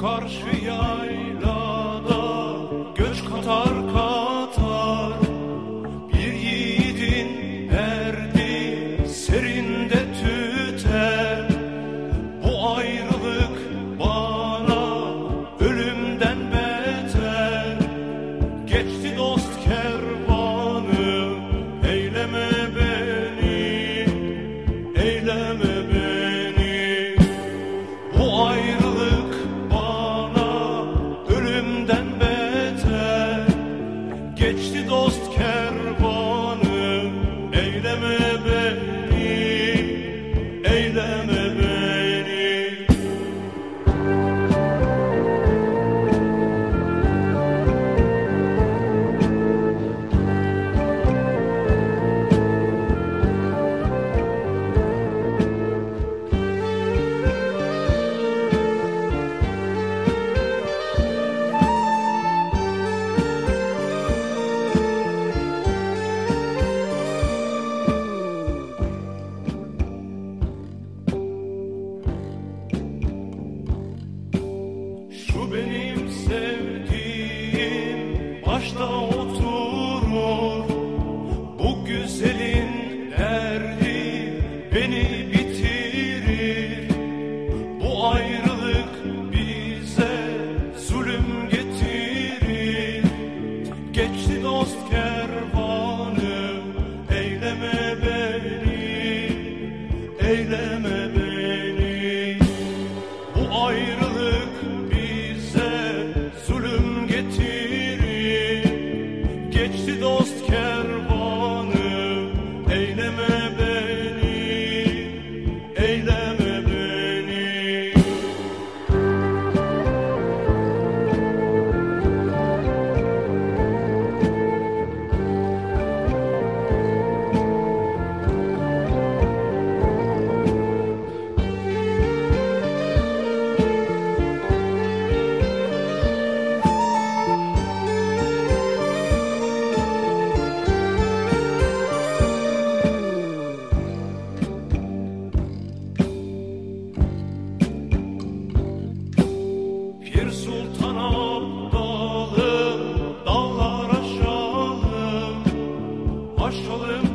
Karşı yaylada göç katar katar. Bir yiğidin erdi serinde tüter. Bu ayrılık bana ölümden beter. Geçti dost dost kervanı başta oturur Bu güzelin derdi beni bitirir. Bu ayrılık bize zulüm getirir. Geçti dost kervanı eyleme beni Eyleme Başalım